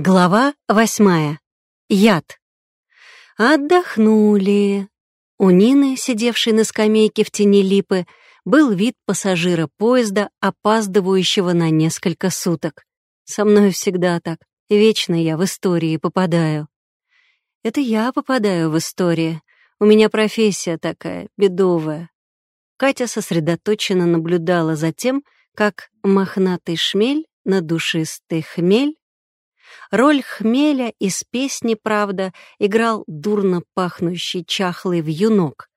Глава восьмая. Яд. Отдохнули. У Нины, сидевшей на скамейке в тени липы, был вид пассажира поезда, опаздывающего на несколько суток. Со мной всегда так. Вечно я в истории попадаю. Это я попадаю в истории. У меня профессия такая, бедовая. Катя сосредоточенно наблюдала за тем, как мохнатый шмель на душистый хмель Роль хмеля из песни, правда, играл дурно пахнущий чахлый вьюнок,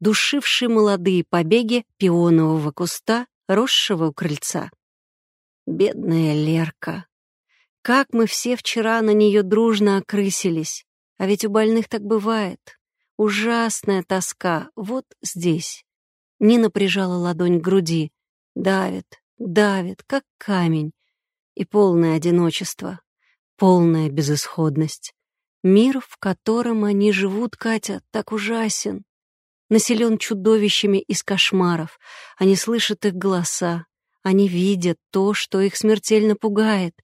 душивший молодые побеги пионового куста, росшего у крыльца. Бедная Лерка. Как мы все вчера на нее дружно окрысились. А ведь у больных так бывает. Ужасная тоска вот здесь. Нина прижала ладонь к груди. Давит, давит, как камень. И полное одиночество полная безысходность. Мир, в котором они живут, Катя, так ужасен. Населен чудовищами из кошмаров. Они слышат их голоса. Они видят то, что их смертельно пугает.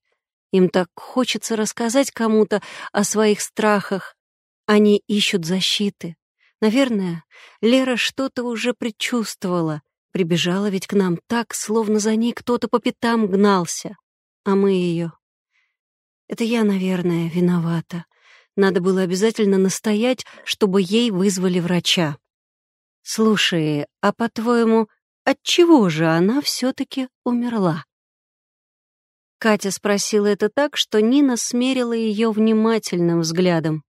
Им так хочется рассказать кому-то о своих страхах. Они ищут защиты. Наверное, Лера что-то уже предчувствовала. Прибежала ведь к нам так, словно за ней кто-то по пятам гнался. А мы ее это я, наверное, виновата. Надо было обязательно настоять, чтобы ей вызвали врача. Слушай, а по-твоему, от чего же она все-таки умерла? Катя спросила это так, что Нина смерила ее внимательным взглядом.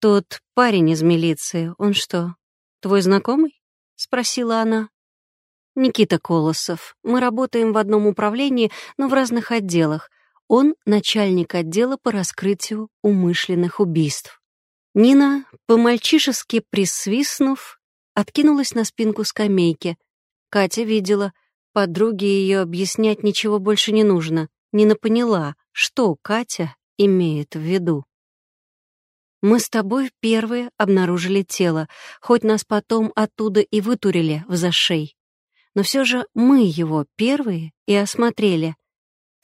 «Тот парень из милиции, он что, твой знакомый?» — спросила она. «Никита Колосов. Мы работаем в одном управлении, но в разных отделах. Он начальник отдела по раскрытию умышленных убийств. Нина, по-мальчишески присвистнув, откинулась на спинку скамейки. Катя видела, подруге ее объяснять ничего больше не нужно. Нина поняла, что Катя имеет в виду. «Мы с тобой первые обнаружили тело, хоть нас потом оттуда и вытурили в зашей. Но все же мы его первые и осмотрели,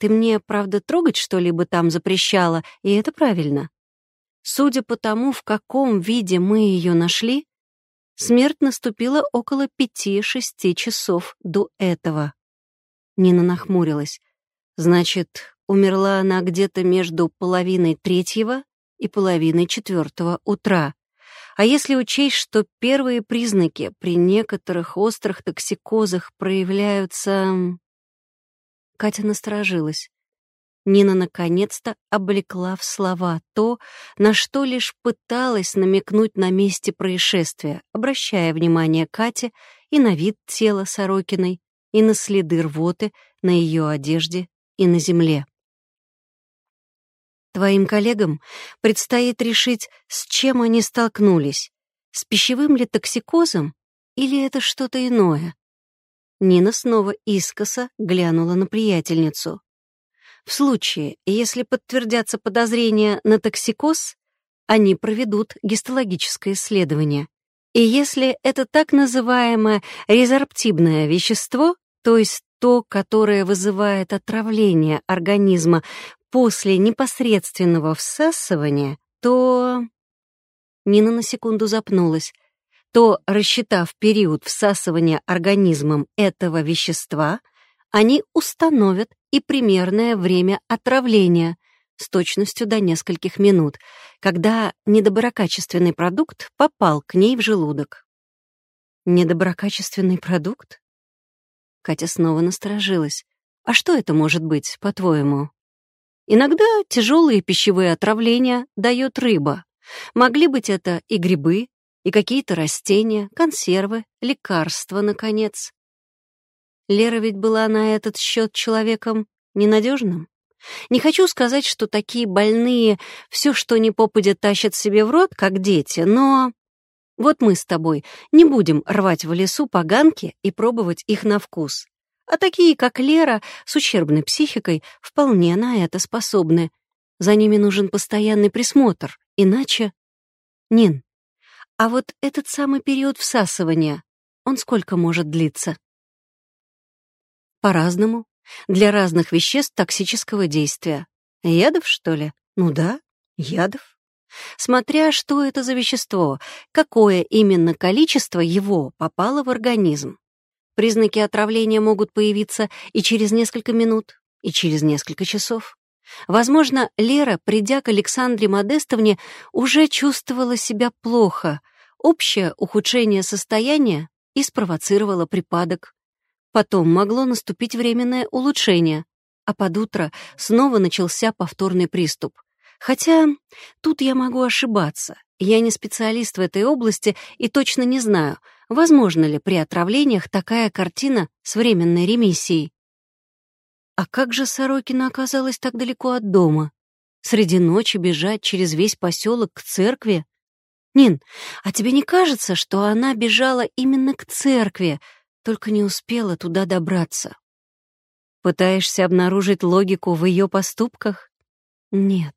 ты мне, правда, трогать что-либо там запрещала, и это правильно. Судя по тому, в каком виде мы ее нашли, смерть наступила около пяти-шести часов до этого. Нина нахмурилась. Значит, умерла она где-то между половиной третьего и половиной четвертого утра. А если учесть, что первые признаки при некоторых острых токсикозах проявляются... Катя насторожилась. Нина наконец-то облекла в слова то, на что лишь пыталась намекнуть на месте происшествия, обращая внимание Кате и на вид тела Сорокиной, и на следы рвоты на ее одежде и на земле. Твоим коллегам предстоит решить, с чем они столкнулись, с пищевым ли токсикозом или это что-то иное. Нина снова искоса глянула на приятельницу. В случае, если подтвердятся подозрения на токсикоз, они проведут гистологическое исследование. И если это так называемое резорптивное вещество, то есть то, которое вызывает отравление организма после непосредственного всасывания, то... Нина на секунду запнулась то, рассчитав период всасывания организмом этого вещества, они установят и примерное время отравления с точностью до нескольких минут, когда недоброкачественный продукт попал к ней в желудок. Недоброкачественный продукт? Катя снова насторожилась. А что это может быть, по-твоему? Иногда тяжелые пищевые отравления дает рыба. Могли быть это и грибы, и какие-то растения, консервы, лекарства, наконец. Лера ведь была на этот счет человеком ненадежным. Не хочу сказать, что такие больные все, что ни попадя, тащат себе в рот, как дети, но... Вот мы с тобой не будем рвать в лесу поганки и пробовать их на вкус. А такие, как Лера, с ущербной психикой, вполне на это способны. За ними нужен постоянный присмотр, иначе... Нин, а вот этот самый период всасывания, он сколько может длиться? По-разному. Для разных веществ токсического действия. Ядов, что ли? Ну да, ядов. Смотря что это за вещество, какое именно количество его попало в организм. Признаки отравления могут появиться и через несколько минут, и через несколько часов. Возможно, Лера, придя к Александре Модестовне, уже чувствовала себя плохо. Общее ухудшение состояния и спровоцировало припадок. Потом могло наступить временное улучшение, а под утро снова начался повторный приступ. Хотя тут я могу ошибаться. Я не специалист в этой области и точно не знаю, возможно ли при отравлениях такая картина с временной ремиссией. А как же Сорокина оказалась так далеко от дома? Среди ночи бежать через весь поселок к церкви? Нин, а тебе не кажется, что она бежала именно к церкви, только не успела туда добраться? Пытаешься обнаружить логику в ее поступках? Нет,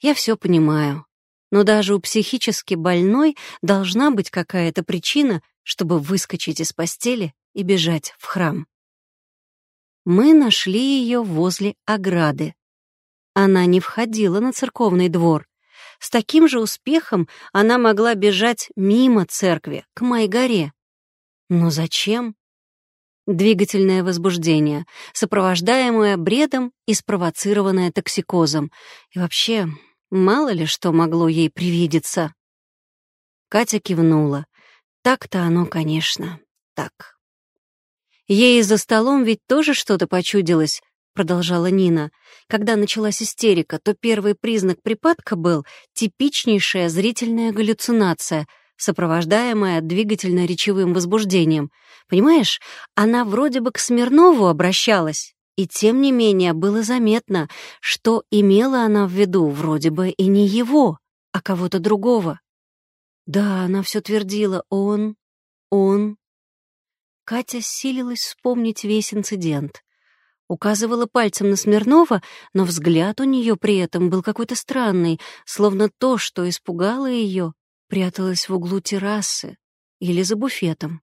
я все понимаю. Но даже у психически больной должна быть какая-то причина, чтобы выскочить из постели и бежать в храм мы нашли ее возле ограды. Она не входила на церковный двор. С таким же успехом она могла бежать мимо церкви, к Майгоре. Но зачем? Двигательное возбуждение, сопровождаемое бредом и спровоцированное токсикозом. И вообще, мало ли что могло ей привидеться. Катя кивнула. Так-то оно, конечно, так. Ей за столом ведь тоже что-то почудилось, продолжала Нина. Когда началась истерика, то первый признак припадка был типичнейшая зрительная галлюцинация, сопровождаемая двигательно-речевым возбуждением. Понимаешь, она вроде бы к Смирнову обращалась, и тем не менее было заметно, что имела она в виду вроде бы и не его, а кого-то другого. Да, она все твердила «он», «он», Катя силилась вспомнить весь инцидент. Указывала пальцем на Смирнова, но взгляд у нее при этом был какой-то странный, словно то, что испугало ее, пряталось в углу террасы или за буфетом.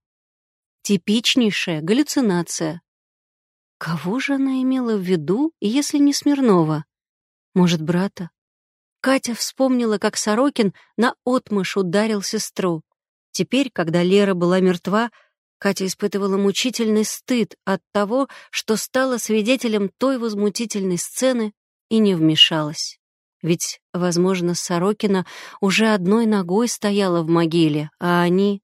Типичнейшая галлюцинация. Кого же она имела в виду, если не Смирнова? Может, брата? Катя вспомнила, как Сорокин на отмышь ударил сестру. Теперь, когда Лера была мертва, Катя испытывала мучительный стыд от того, что стала свидетелем той возмутительной сцены и не вмешалась. Ведь, возможно, Сорокина уже одной ногой стояла в могиле, а они...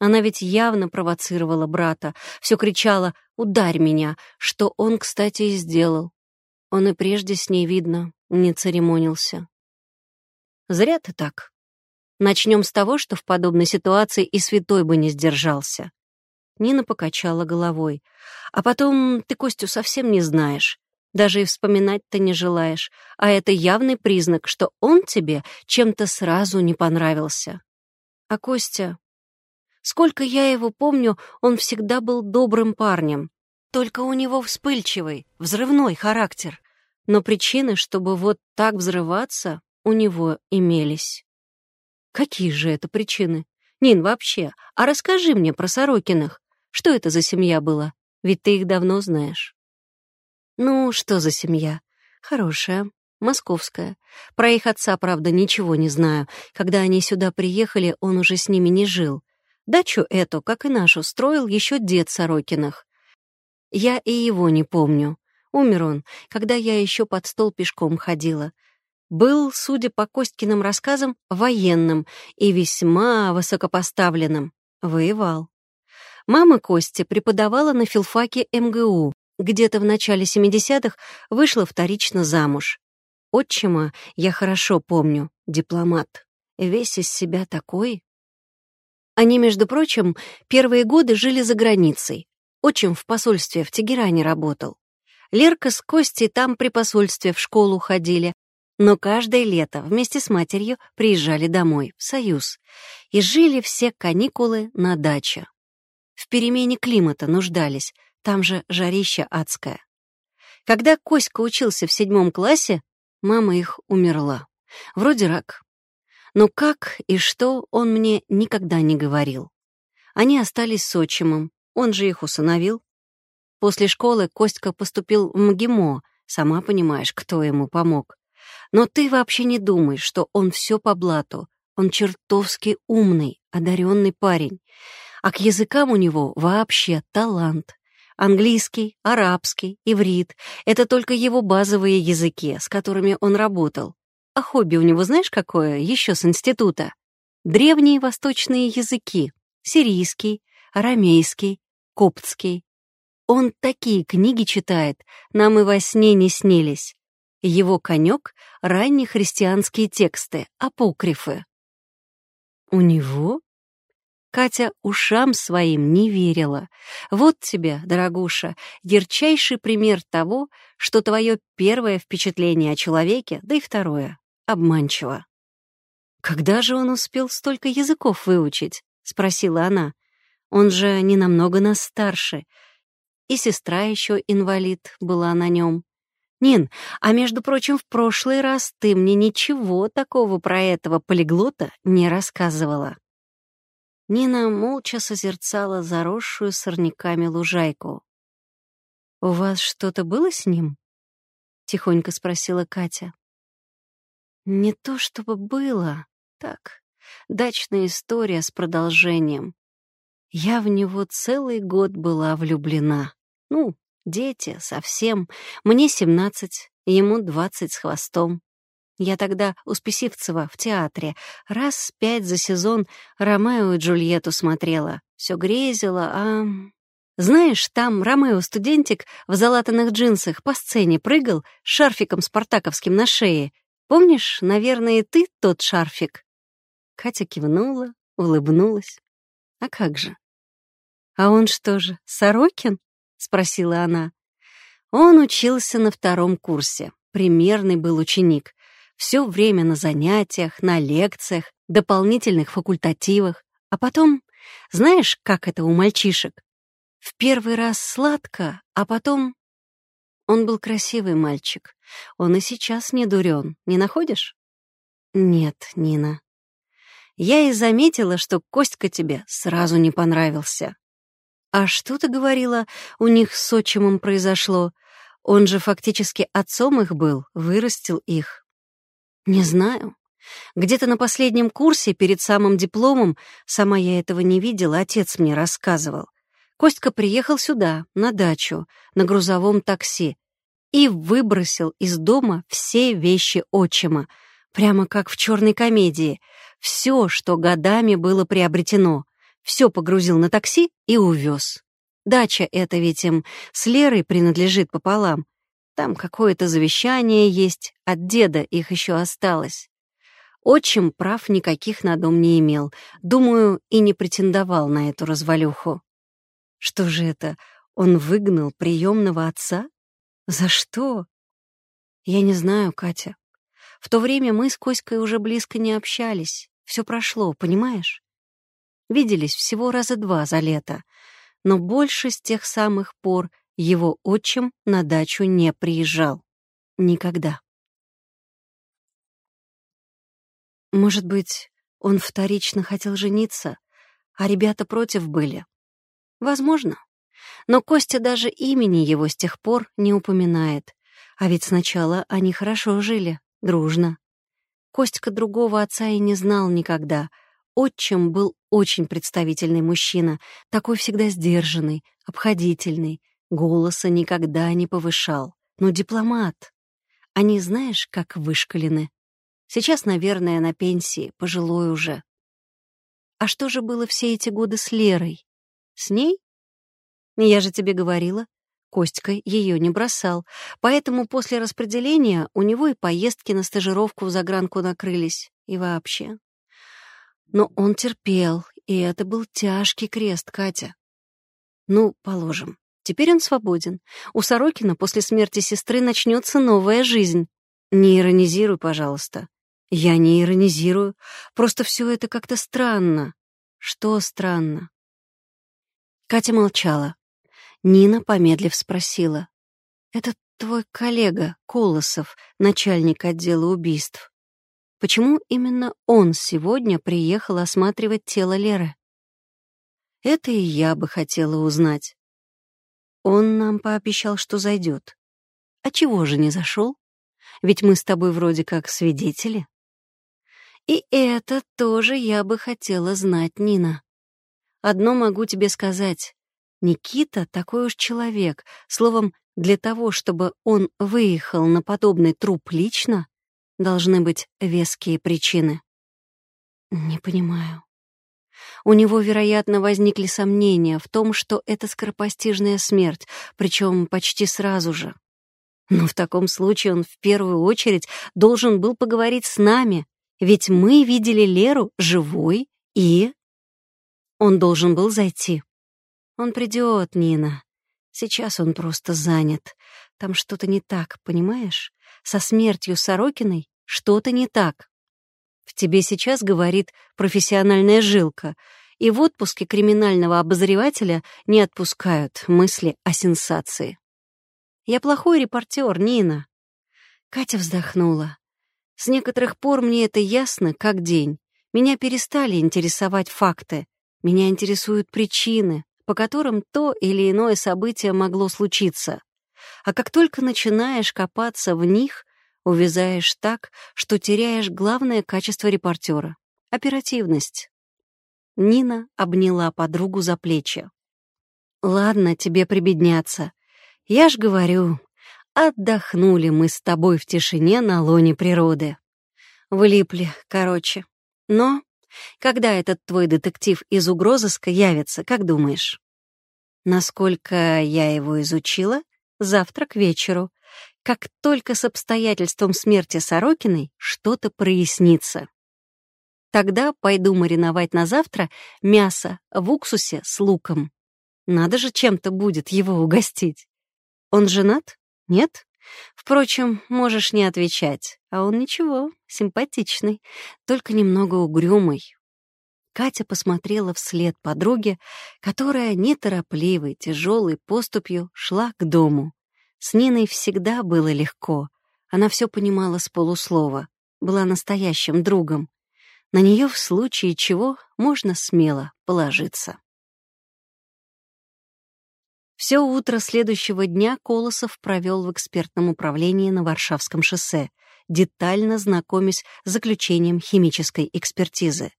Она ведь явно провоцировала брата, все кричала «Ударь меня», что он, кстати, и сделал. Он и прежде с ней, видно, не церемонился. Зря ты так. Начнем с того, что в подобной ситуации и святой бы не сдержался. Нина покачала головой. «А потом ты Костю совсем не знаешь. Даже и вспоминать-то не желаешь. А это явный признак, что он тебе чем-то сразу не понравился. А Костя... Сколько я его помню, он всегда был добрым парнем. Только у него вспыльчивый, взрывной характер. Но причины, чтобы вот так взрываться, у него имелись. Какие же это причины? Нин, вообще, а расскажи мне про Сорокиных. Что это за семья была? Ведь ты их давно знаешь. Ну, что за семья? Хорошая, московская. Про их отца, правда, ничего не знаю. Когда они сюда приехали, он уже с ними не жил. Дачу эту, как и нашу, строил еще дед Сорокиных. Я и его не помню. Умер он, когда я еще под стол пешком ходила. Был, судя по Костькиным рассказам, военным и весьма высокопоставленным. Воевал. Мама Кости преподавала на филфаке МГУ. Где-то в начале 70-х вышла вторично замуж. Отчима я хорошо помню, дипломат. Весь из себя такой. Они, между прочим, первые годы жили за границей. Отчим в посольстве в Тегеране работал. Лерка с Костей там при посольстве в школу ходили, но каждое лето вместе с матерью приезжали домой, в Союз, и жили все каникулы на даче в перемене климата нуждались, там же жарища адское. Когда Коська учился в седьмом классе, мама их умерла. Вроде рак. Но как и что он мне никогда не говорил. Они остались с отчимом, он же их усыновил. После школы Костька поступил в МГИМО, Сама понимаешь, кто ему помог. Но ты вообще не думай, что он все по блату. Он чертовски умный, одаренный парень. А к языкам у него вообще талант. Английский, арабский, иврит — это только его базовые языки, с которыми он работал. А хобби у него знаешь какое? Еще с института. Древние восточные языки. Сирийский, арамейский, коптский. Он такие книги читает, нам и во сне не снились. Его конек — ранние христианские тексты, апокрифы. У него? Катя ушам своим не верила. Вот тебе, дорогуша, ярчайший пример того, что твое первое впечатление о человеке, да и второе, обманчиво. «Когда же он успел столько языков выучить?» — спросила она. «Он же не намного нас старше. И сестра еще инвалид была на нем. Нин, а между прочим, в прошлый раз ты мне ничего такого про этого полиглота не рассказывала». Нина молча созерцала заросшую сорняками лужайку. «У вас что-то было с ним?» — тихонько спросила Катя. «Не то чтобы было, так, дачная история с продолжением. Я в него целый год была влюблена. Ну, дети, совсем. Мне семнадцать, ему двадцать с хвостом. Я тогда у Списивцева в театре раз пять за сезон Ромео и Джульетту смотрела. Все грезила, а... Знаешь, там Ромео-студентик в залатанных джинсах по сцене прыгал с шарфиком спартаковским на шее. Помнишь, наверное, ты тот шарфик?» Катя кивнула, улыбнулась. «А как же?» «А он что же, Сорокин?» — спросила она. Он учился на втором курсе. Примерный был ученик. Все время на занятиях, на лекциях, дополнительных факультативах. А потом, знаешь, как это у мальчишек? В первый раз сладко, а потом... Он был красивый мальчик. Он и сейчас не дурен, не находишь? Нет, Нина. Я и заметила, что Костька тебе сразу не понравился. А что ты говорила, у них с отчимом произошло? Он же фактически отцом их был, вырастил их. Не знаю. Где-то на последнем курсе, перед самым дипломом, сама я этого не видела, отец мне рассказывал. Костька приехал сюда, на дачу, на грузовом такси, и выбросил из дома все вещи отчима, прямо как в черной комедии. Все, что годами было приобретено, все погрузил на такси и увез. Дача эта ведь им с Лерой принадлежит пополам, там какое-то завещание есть, от деда их еще осталось. Отчим прав никаких на дом не имел, думаю, и не претендовал на эту развалюху. Что же это, он выгнал приемного отца? За что? Я не знаю, Катя. В то время мы с Коськой уже близко не общались. Все прошло, понимаешь? Виделись всего раза два за лето, но больше с тех самых пор его отчим на дачу не приезжал. Никогда. Может быть, он вторично хотел жениться, а ребята против были? Возможно. Но Костя даже имени его с тех пор не упоминает. А ведь сначала они хорошо жили, дружно. Костька другого отца и не знал никогда. Отчим был очень представительный мужчина, такой всегда сдержанный, обходительный, Голоса никогда не повышал. но дипломат. Они, знаешь, как вышкалены. Сейчас, наверное, на пенсии, пожилой уже. А что же было все эти годы с Лерой? С ней? Я же тебе говорила, Костька ее не бросал, поэтому после распределения у него и поездки на стажировку в загранку накрылись, и вообще. Но он терпел, и это был тяжкий крест, Катя. Ну, положим, Теперь он свободен. У Сорокина после смерти сестры начнется новая жизнь. Не иронизируй, пожалуйста. Я не иронизирую. Просто все это как-то странно. Что странно? Катя молчала. Нина, помедлив, спросила. «Это твой коллега, Колосов, начальник отдела убийств. Почему именно он сегодня приехал осматривать тело Леры?» «Это и я бы хотела узнать. Он нам пообещал, что зайдет. А чего же не зашел? Ведь мы с тобой вроде как свидетели. И это тоже я бы хотела знать, Нина. Одно могу тебе сказать. Никита такой уж человек. Словом, для того, чтобы он выехал на подобный труп лично, должны быть веские причины. Не понимаю. У него, вероятно, возникли сомнения в том, что это скоропостижная смерть, причем почти сразу же. Но в таком случае он в первую очередь должен был поговорить с нами, ведь мы видели Леру живой и... Он должен был зайти. Он придет, Нина. Сейчас он просто занят. Там что-то не так, понимаешь? Со смертью Сорокиной что-то не так. В тебе сейчас говорит профессиональная жилка, и в отпуске криминального обозревателя не отпускают мысли о сенсации. Я плохой репортер, Нина. Катя вздохнула. С некоторых пор мне это ясно, как день. Меня перестали интересовать факты. Меня интересуют причины, по которым то или иное событие могло случиться. А как только начинаешь копаться в них, увязаешь так, что теряешь главное качество репортера — оперативность. Нина обняла подругу за плечи. «Ладно тебе прибедняться. Я ж говорю, отдохнули мы с тобой в тишине на лоне природы. Влипли, короче. Но когда этот твой детектив из угрозыска явится, как думаешь?» Насколько я его изучила, завтра к вечеру, как только с обстоятельством смерти Сорокиной что-то прояснится. Тогда пойду мариновать на завтра мясо в уксусе с луком. Надо же чем-то будет его угостить. Он женат? Нет? Впрочем, можешь не отвечать. А он ничего, симпатичный, только немного угрюмый. Катя посмотрела вслед подруге, которая неторопливой, тяжелой поступью шла к дому. С Ниной всегда было легко. Она все понимала с полуслова, была настоящим другом. На нее в случае чего можно смело положиться. Все утро следующего дня Колосов провел в экспертном управлении на Варшавском шоссе, детально знакомясь с заключением химической экспертизы.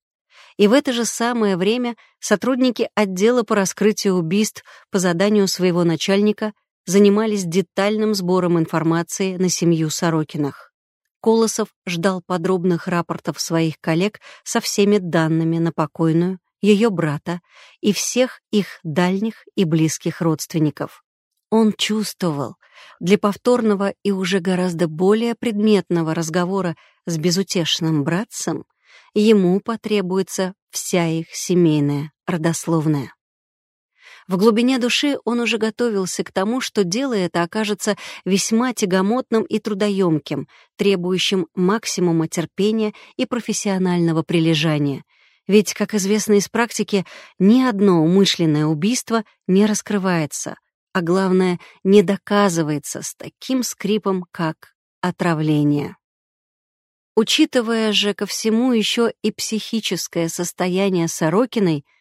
И в это же самое время сотрудники отдела по раскрытию убийств по заданию своего начальника занимались детальным сбором информации на семью Сорокинах. Колосов ждал подробных рапортов своих коллег со всеми данными на покойную, ее брата и всех их дальних и близких родственников. Он чувствовал, для повторного и уже гораздо более предметного разговора с безутешным братцем ему потребуется вся их семейная родословная. В глубине души он уже готовился к тому, что дело это окажется весьма тягомотным и трудоемким, требующим максимума терпения и профессионального прилежания. Ведь, как известно из практики, ни одно умышленное убийство не раскрывается, а главное, не доказывается с таким скрипом, как отравление. Учитывая же ко всему еще и психическое состояние Сорокиной —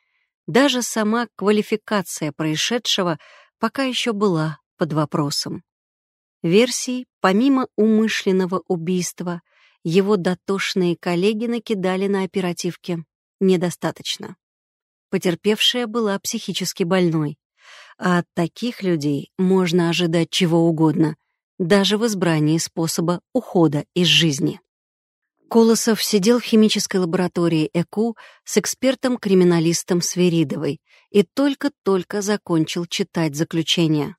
даже сама квалификация происшедшего пока еще была под вопросом. Версий, помимо умышленного убийства, его дотошные коллеги накидали на оперативке недостаточно. Потерпевшая была психически больной, а от таких людей можно ожидать чего угодно, даже в избрании способа ухода из жизни. Колосов сидел в химической лаборатории ЭКУ с экспертом-криминалистом Сверидовой и только-только закончил читать заключение.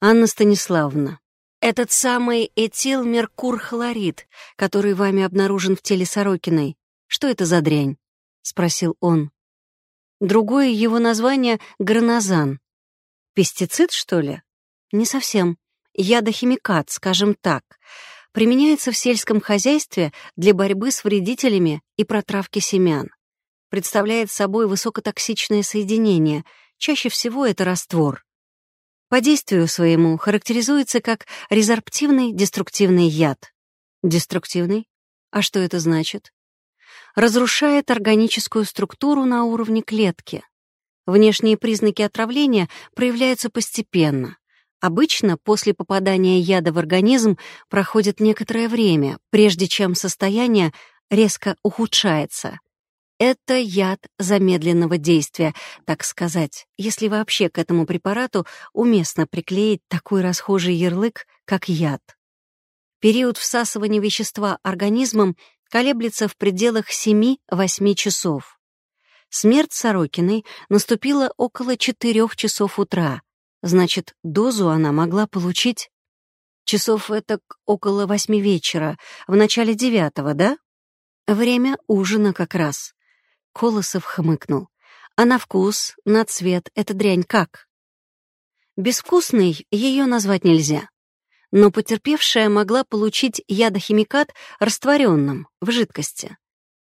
«Анна Станиславовна, этот самый этилмеркурхлорид, который вами обнаружен в теле Сорокиной, что это за дрянь?» — спросил он. Другое его название — гранозан. Пестицид, что ли? Не совсем. Ядохимикат, скажем так — применяется в сельском хозяйстве для борьбы с вредителями и протравки семян. Представляет собой высокотоксичное соединение, чаще всего это раствор. По действию своему характеризуется как резорптивный деструктивный яд. Деструктивный? А что это значит? Разрушает органическую структуру на уровне клетки. Внешние признаки отравления проявляются постепенно, Обычно после попадания яда в организм проходит некоторое время, прежде чем состояние резко ухудшается. Это яд замедленного действия, так сказать, если вообще к этому препарату уместно приклеить такой расхожий ярлык, как яд. Период всасывания вещества организмом колеблется в пределах 7-8 часов. Смерть Сорокиной наступила около 4 часов утра, значит, дозу она могла получить часов это около восьми вечера, в начале девятого, да? Время ужина как раз. Колосов хмыкнул. А на вкус, на цвет эта дрянь как? Безвкусной ее назвать нельзя. Но потерпевшая могла получить ядохимикат растворенным, в жидкости.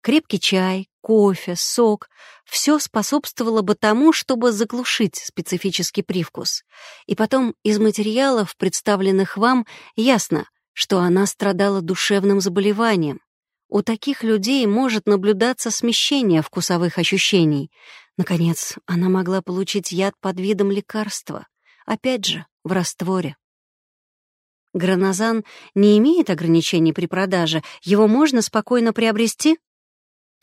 Крепкий чай, кофе, сок — все способствовало бы тому, чтобы заглушить специфический привкус. И потом из материалов, представленных вам, ясно, что она страдала душевным заболеванием, у таких людей может наблюдаться смещение вкусовых ощущений. Наконец, она могла получить яд под видом лекарства. Опять же, в растворе. Гранозан не имеет ограничений при продаже, его можно спокойно приобрести,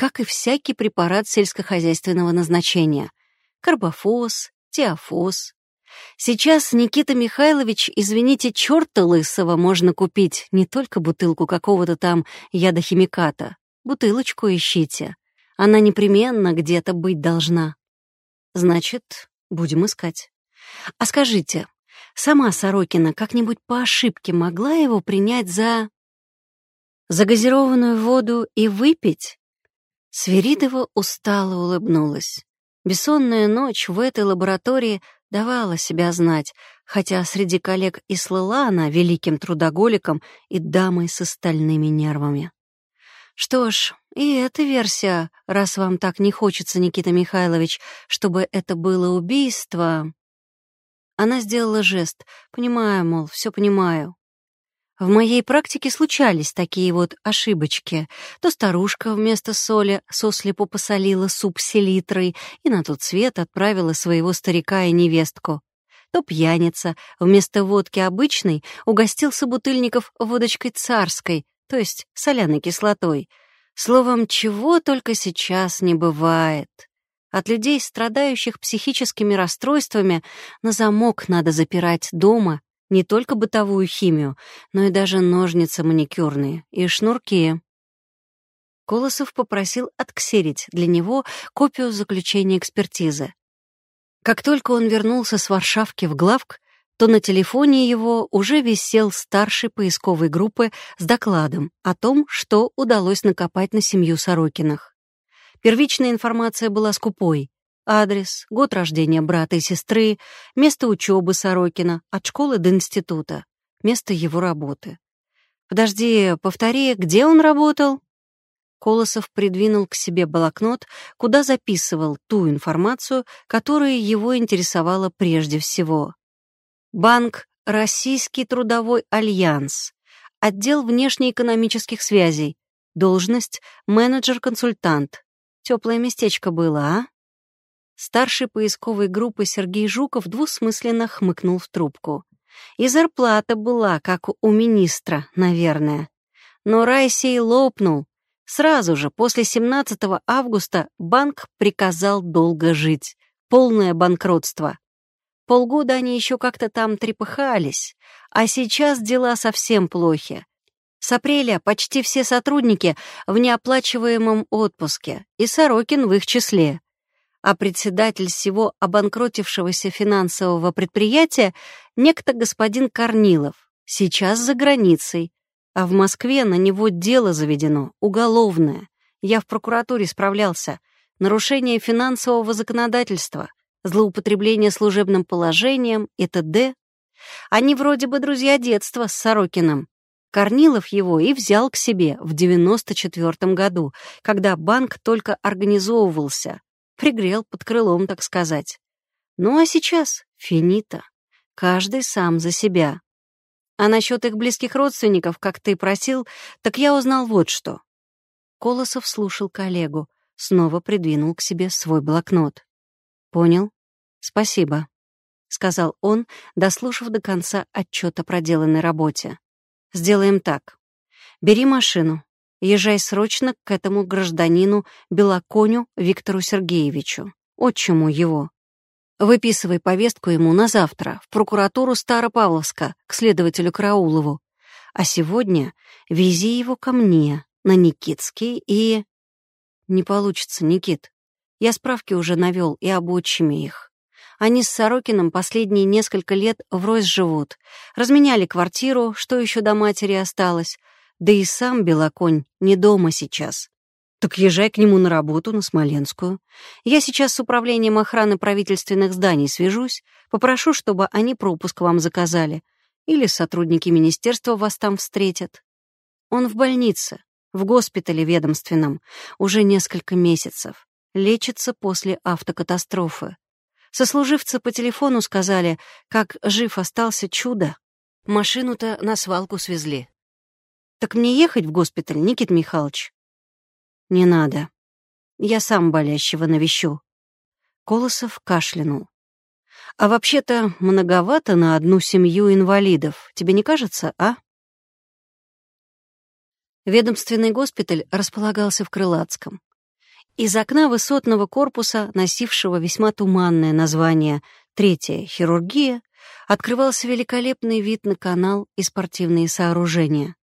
как и всякий препарат сельскохозяйственного назначения. Карбофос, теофос, Сейчас Никита Михайлович, извините, черта лысого можно купить, не только бутылку какого-то там ядохимиката. Бутылочку ищите. Она непременно где-то быть должна. Значит, будем искать. А скажите, сама Сорокина как-нибудь по ошибке могла его принять за... за газированную воду и выпить? Свиридова устало улыбнулась. Бессонная ночь в этой лаборатории давала себя знать, хотя среди коллег и слыла она великим трудоголиком и дамой с остальными нервами. Что ж, и эта версия, раз вам так не хочется, Никита Михайлович, чтобы это было убийство... Она сделала жест. Понимаю, мол, все понимаю. В моей практике случались такие вот ошибочки. То старушка вместо соли сослепу посолила суп селитрой и на тот свет отправила своего старика и невестку. То пьяница вместо водки обычной угостился бутыльников водочкой царской, то есть соляной кислотой. Словом, чего только сейчас не бывает. От людей, страдающих психическими расстройствами, на замок надо запирать дома не только бытовую химию, но и даже ножницы маникюрные и шнурки. Колосов попросил отксерить для него копию заключения экспертизы. Как только он вернулся с Варшавки в главк, то на телефоне его уже висел старший поисковой группы с докладом о том, что удалось накопать на семью Сорокинах. Первичная информация была скупой, Адрес, год рождения брата и сестры, место учебы Сорокина, от школы до института, место его работы. «Подожди, повтори, где он работал?» Колосов придвинул к себе блокнот, куда записывал ту информацию, которая его интересовала прежде всего. Банк «Российский трудовой альянс», отдел внешнеэкономических связей, должность менеджер-консультант. Теплое местечко было, а? Старший поисковой группы Сергей Жуков двусмысленно хмыкнул в трубку. И зарплата была, как у министра, наверное. Но рай сей лопнул. Сразу же, после 17 августа, банк приказал долго жить. Полное банкротство. Полгода они еще как-то там трепыхались, а сейчас дела совсем плохи. С апреля почти все сотрудники в неоплачиваемом отпуске, и Сорокин в их числе а председатель всего обанкротившегося финансового предприятия некто господин Корнилов, сейчас за границей, а в Москве на него дело заведено, уголовное. Я в прокуратуре справлялся. Нарушение финансового законодательства, злоупотребление служебным положением и т.д. Они вроде бы друзья детства с Сорокиным. Корнилов его и взял к себе в 94 году, когда банк только организовывался, Пригрел под крылом, так сказать. Ну а сейчас финита. Каждый сам за себя. А насчет их близких родственников, как ты просил, так я узнал вот что. Колосов слушал коллегу, снова придвинул к себе свой блокнот. Понял? Спасибо. сказал он, дослушав до конца отчет о проделанной работе. «Сделаем так. Бери машину, езжай срочно к этому гражданину Белоконю Виктору Сергеевичу, отчиму его. Выписывай повестку ему на завтра в прокуратуру Старопавловска к следователю Караулову. А сегодня вези его ко мне на Никитский и... Не получится, Никит. Я справки уже навел и об отчиме их. Они с Сорокином последние несколько лет врозь живут. Разменяли квартиру, что еще до матери осталось. Да и сам Белоконь не дома сейчас. Так езжай к нему на работу, на Смоленскую. Я сейчас с управлением охраны правительственных зданий свяжусь, попрошу, чтобы они пропуск вам заказали. Или сотрудники министерства вас там встретят. Он в больнице, в госпитале ведомственном, уже несколько месяцев. Лечится после автокатастрофы. Сослуживцы по телефону сказали, как жив остался чудо. Машину-то на свалку свезли. Так мне ехать в госпиталь, Никит Михайлович? Не надо. Я сам болящего навещу. Колосов кашлянул. А вообще-то многовато на одну семью инвалидов. Тебе не кажется, а? Ведомственный госпиталь располагался в Крылатском. Из окна высотного корпуса, носившего весьма туманное название «Третья хирургия», открывался великолепный вид на канал и спортивные сооружения.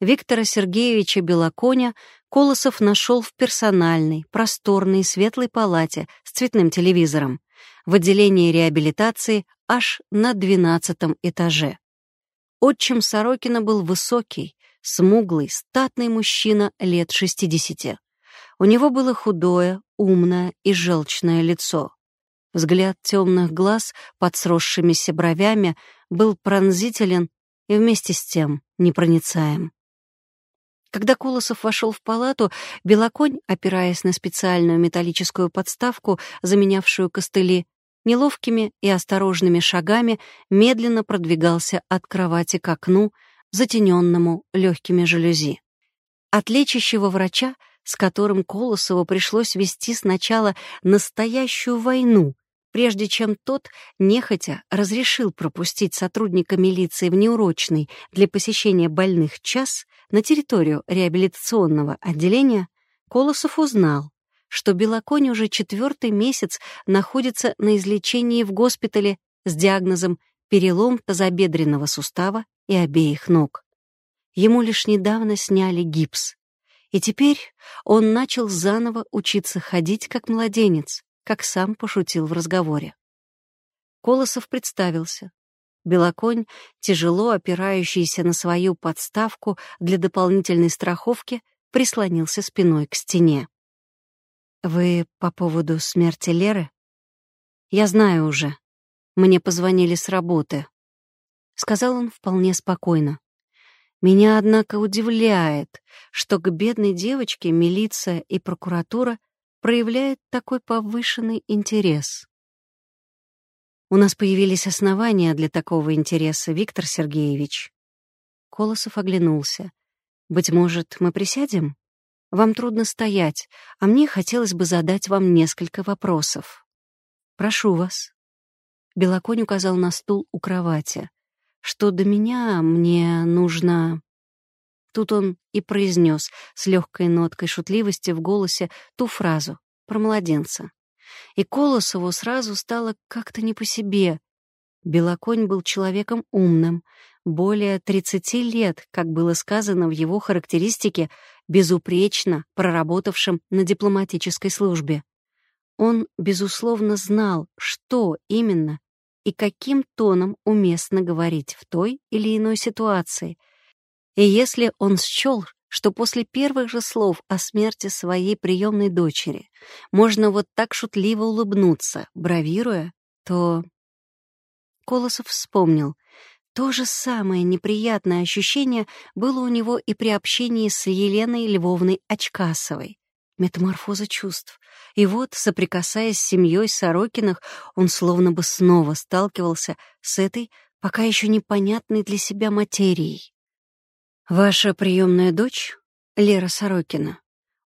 Виктора Сергеевича Белоконя Колосов нашел в персональной, просторной, светлой палате с цветным телевизором в отделении реабилитации аж на двенадцатом этаже. Отчим Сорокина был высокий, смуглый, статный мужчина лет шестидесяти. У него было худое, умное и желчное лицо. Взгляд темных глаз под сросшимися бровями был пронзителен и вместе с тем непроницаем. Когда Колосов вошел в палату, Белоконь, опираясь на специальную металлическую подставку, заменявшую костыли, неловкими и осторожными шагами медленно продвигался от кровати к окну, затененному легкими жалюзи. От лечащего врача с которым Колосову пришлось вести сначала настоящую войну, прежде чем тот нехотя разрешил пропустить сотрудника милиции в неурочный для посещения больных час на территорию реабилитационного отделения, Колосов узнал, что Белоконь уже четвертый месяц находится на излечении в госпитале с диагнозом перелом тазобедренного сустава и обеих ног. Ему лишь недавно сняли гипс. И теперь он начал заново учиться ходить как младенец, как сам пошутил в разговоре. Колосов представился. Белоконь, тяжело опирающийся на свою подставку для дополнительной страховки, прислонился спиной к стене. «Вы по поводу смерти Леры?» «Я знаю уже. Мне позвонили с работы», — сказал он вполне спокойно. Меня, однако, удивляет, что к бедной девочке милиция и прокуратура проявляют такой повышенный интерес. У нас появились основания для такого интереса, Виктор Сергеевич. Колосов оглянулся. Быть может, мы присядем? Вам трудно стоять, а мне хотелось бы задать вам несколько вопросов. Прошу вас. Белоконь указал на стул у кровати что до меня мне нужно...» Тут он и произнес с легкой ноткой шутливости в голосе ту фразу про младенца. И Колосову сразу стало как-то не по себе. Белоконь был человеком умным, более 30 лет, как было сказано в его характеристике, безупречно проработавшим на дипломатической службе. Он, безусловно, знал, что именно и каким тоном уместно говорить в той или иной ситуации. И если он счел, что после первых же слов о смерти своей приемной дочери можно вот так шутливо улыбнуться, бравируя, то... Колосов вспомнил. То же самое неприятное ощущение было у него и при общении с Еленой Львовной Очкасовой. Метаморфоза чувств. И вот, соприкасаясь с семьей Сорокиных, он словно бы снова сталкивался с этой, пока еще непонятной для себя материей. «Ваша приемная дочь, Лера Сорокина,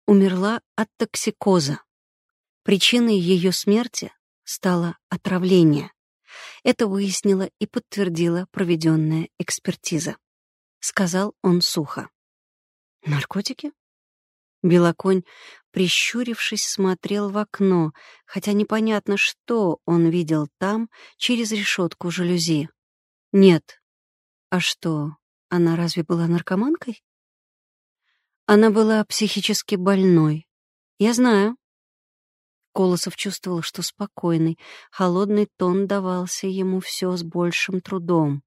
умерла от токсикоза. Причиной ее смерти стало отравление. Это выяснила и подтвердила проведенная экспертиза. Сказал он сухо. «Наркотики?» Белоконь, прищурившись, смотрел в окно, хотя непонятно, что он видел там через решетку жалюзи. «Нет». «А что, она разве была наркоманкой?» «Она была психически больной. Я знаю». Колосов чувствовал, что спокойный, холодный тон давался ему все с большим трудом.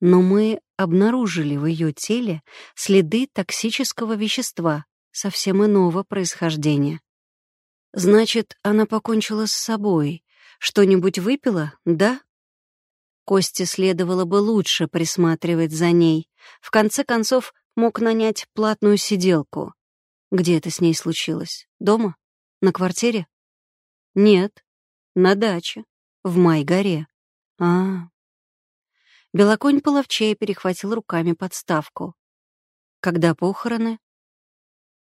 Но мы обнаружили в ее теле следы токсического вещества, совсем иного происхождения. Значит, она покончила с собой. Что-нибудь выпила, да? Косте следовало бы лучше присматривать за ней. В конце концов, мог нанять платную сиделку. Где это с ней случилось? Дома? На квартире? Нет, на даче, в Майгоре. А, Белоконь половчей перехватил руками подставку. Когда похороны?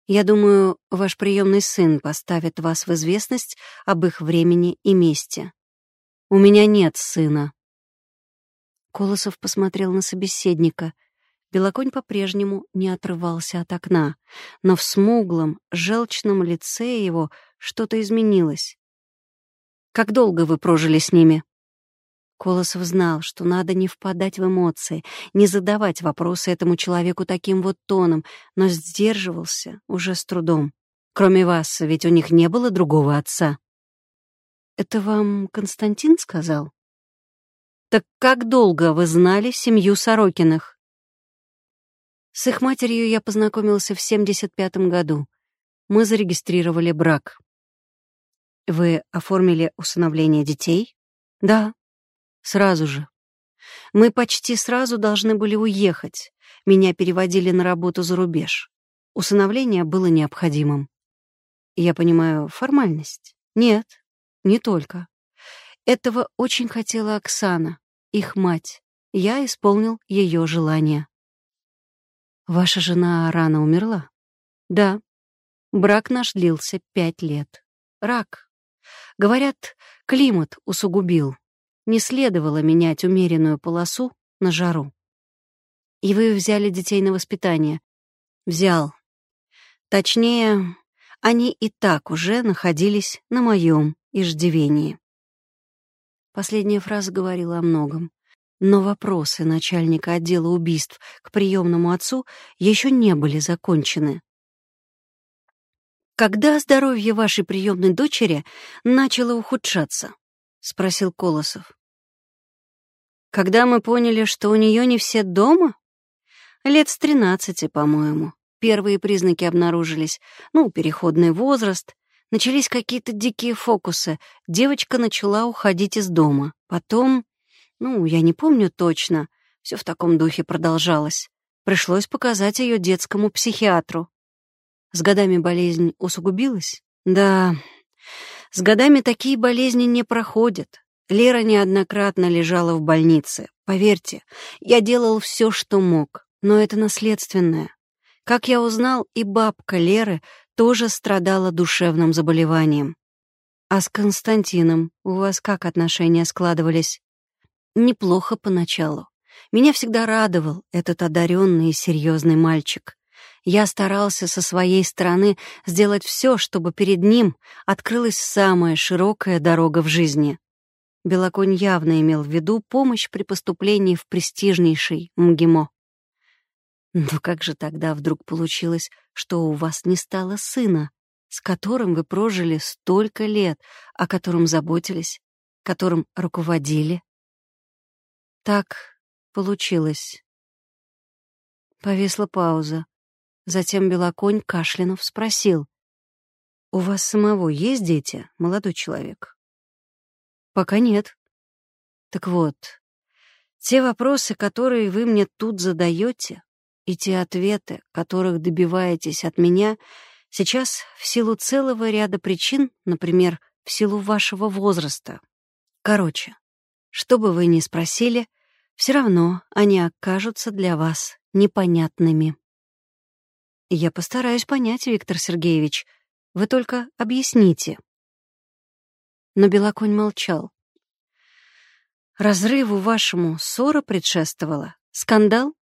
Я думаю, ваш приемный сын поставит вас в известность об их времени и месте. У меня нет сына. Колосов посмотрел на собеседника. Белоконь по-прежнему не отрывался от окна, но в смуглом, желчном лице его что-то изменилось. «Как долго вы прожили с ними?» Колосов знал, что надо не впадать в эмоции, не задавать вопросы этому человеку таким вот тоном, но сдерживался уже с трудом. Кроме вас, ведь у них не было другого отца. Это вам Константин сказал? Так как долго вы знали семью Сорокиных? С их матерью я познакомился в 75-м году. Мы зарегистрировали брак. Вы оформили усыновление детей? Да, Сразу же. Мы почти сразу должны были уехать. Меня переводили на работу за рубеж. Усыновление было необходимым. Я понимаю, формальность? Нет, не только. Этого очень хотела Оксана, их мать. Я исполнил ее желание. Ваша жена рано умерла? Да. Брак наш длился пять лет. Рак. Говорят, климат усугубил не следовало менять умеренную полосу на жару. И вы взяли детей на воспитание. Взял. Точнее, они и так уже находились на моем иждивении. Последняя фраза говорила о многом. Но вопросы начальника отдела убийств к приемному отцу еще не были закончены. «Когда здоровье вашей приемной дочери начало ухудшаться?» — спросил Колосов. Когда мы поняли, что у нее не все дома? Лет с тринадцати, по-моему. Первые признаки обнаружились. Ну, переходный возраст. Начались какие-то дикие фокусы. Девочка начала уходить из дома. Потом... Ну, я не помню точно. Все в таком духе продолжалось. Пришлось показать ее детскому психиатру. С годами болезнь усугубилась? Да, с годами такие болезни не проходят. Лера неоднократно лежала в больнице. Поверьте, я делал все, что мог, но это наследственное. Как я узнал, и бабка Леры тоже страдала душевным заболеванием. А с Константином у вас как отношения складывались? Неплохо поначалу. Меня всегда радовал этот одаренный и серьезный мальчик. Я старался со своей стороны сделать все, чтобы перед ним открылась самая широкая дорога в жизни. Белоконь явно имел в виду помощь при поступлении в престижнейший МГИМО. Но как же тогда вдруг получилось, что у вас не стало сына, с которым вы прожили столько лет, о котором заботились, которым руководили? Так получилось. Повесла пауза. Затем Белоконь кашлянув спросил. «У вас самого есть дети, молодой человек?» Пока нет. Так вот, те вопросы, которые вы мне тут задаете, и те ответы, которых добиваетесь от меня, сейчас в силу целого ряда причин, например, в силу вашего возраста. Короче, что бы вы ни спросили, все равно они окажутся для вас непонятными. Я постараюсь понять, Виктор Сергеевич. Вы только объясните. Но Белоконь молчал. Разрыву вашему ссора предшествовала? Скандал?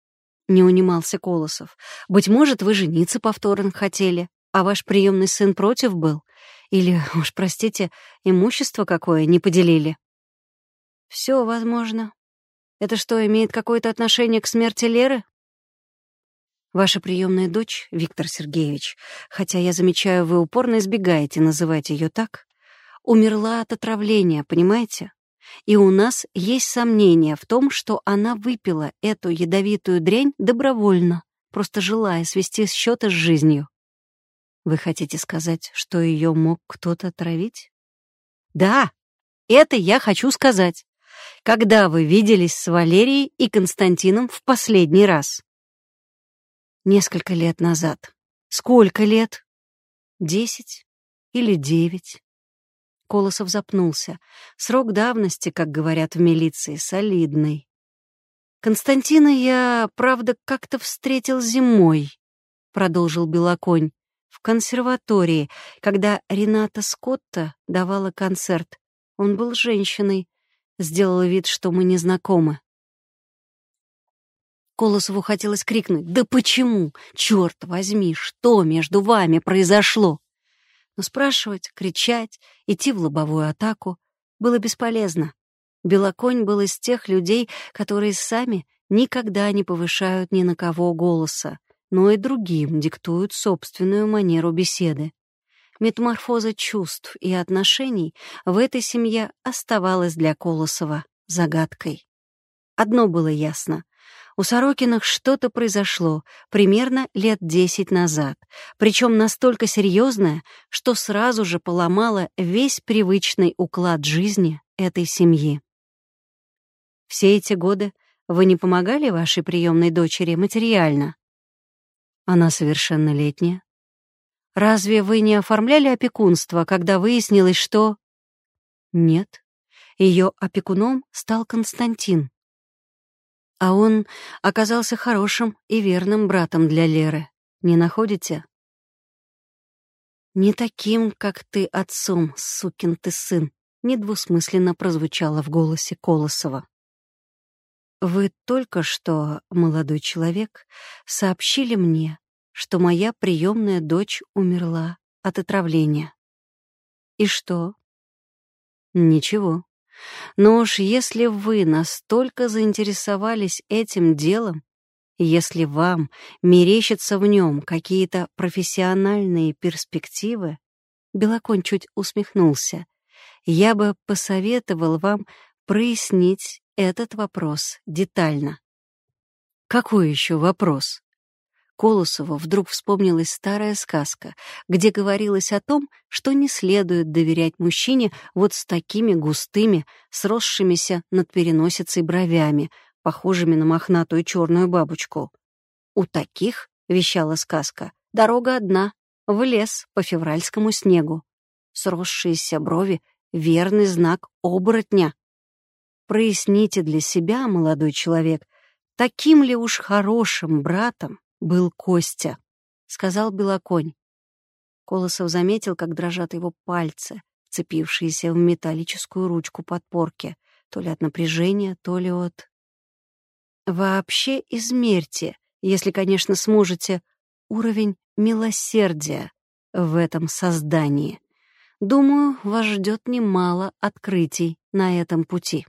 Не унимался Колосов. Быть может, вы жениться повторно хотели, а ваш приемный сын против был? Или, уж простите, имущество какое не поделили? Все возможно. Это что, имеет какое-то отношение к смерти Леры? Ваша приемная дочь, Виктор Сергеевич, хотя я замечаю, вы упорно избегаете называть ее так, умерла от отравления, понимаете? И у нас есть сомнения в том, что она выпила эту ядовитую дрянь добровольно, просто желая свести счеты с жизнью. Вы хотите сказать, что ее мог кто-то травить? Да, это я хочу сказать. Когда вы виделись с Валерией и Константином в последний раз? Несколько лет назад. Сколько лет? Десять или девять? Колосов запнулся. Срок давности, как говорят в милиции, солидный. «Константина я, правда, как-то встретил зимой», — продолжил Белоконь, «в консерватории, когда Рената Скотта давала концерт. Он был женщиной. Сделал вид, что мы не знакомы. Колосову хотелось крикнуть «Да почему? Черт возьми, что между вами произошло?» Но спрашивать, кричать, идти в лобовую атаку было бесполезно. Белоконь был из тех людей, которые сами никогда не повышают ни на кого голоса, но и другим диктуют собственную манеру беседы. Метаморфоза чувств и отношений в этой семье оставалась для Колосова загадкой. Одно было ясно у Сорокиных что-то произошло примерно лет десять назад, причем настолько серьезное, что сразу же поломало весь привычный уклад жизни этой семьи. Все эти годы вы не помогали вашей приемной дочери материально? Она совершеннолетняя. Разве вы не оформляли опекунство, когда выяснилось, что... Нет. Ее опекуном стал Константин. А он оказался хорошим и верным братом для Леры. Не находите? «Не таким, как ты отцом, сукин ты сын», недвусмысленно прозвучало в голосе Колосова. «Вы только что, молодой человек, сообщили мне, что моя приемная дочь умерла от отравления. И что?» «Ничего. Но уж если вы настолько заинтересовались этим делом, если вам мерещатся в нем какие-то профессиональные перспективы, Белоконь чуть усмехнулся, я бы посоветовал вам прояснить этот вопрос детально. Какой еще вопрос? Колосову вдруг вспомнилась старая сказка, где говорилось о том, что не следует доверять мужчине вот с такими густыми, сросшимися над переносицей бровями, похожими на мохнатую черную бабочку. «У таких, — вещала сказка, — дорога одна, в лес по февральскому снегу. Сросшиеся брови — верный знак оборотня. Проясните для себя, молодой человек, таким ли уж хорошим братом был Костя», — сказал Белоконь. Колосов заметил, как дрожат его пальцы, вцепившиеся в металлическую ручку подпорки, то ли от напряжения, то ли от... «Вообще измерьте, если, конечно, сможете, уровень милосердия в этом создании. Думаю, вас ждет немало открытий на этом пути».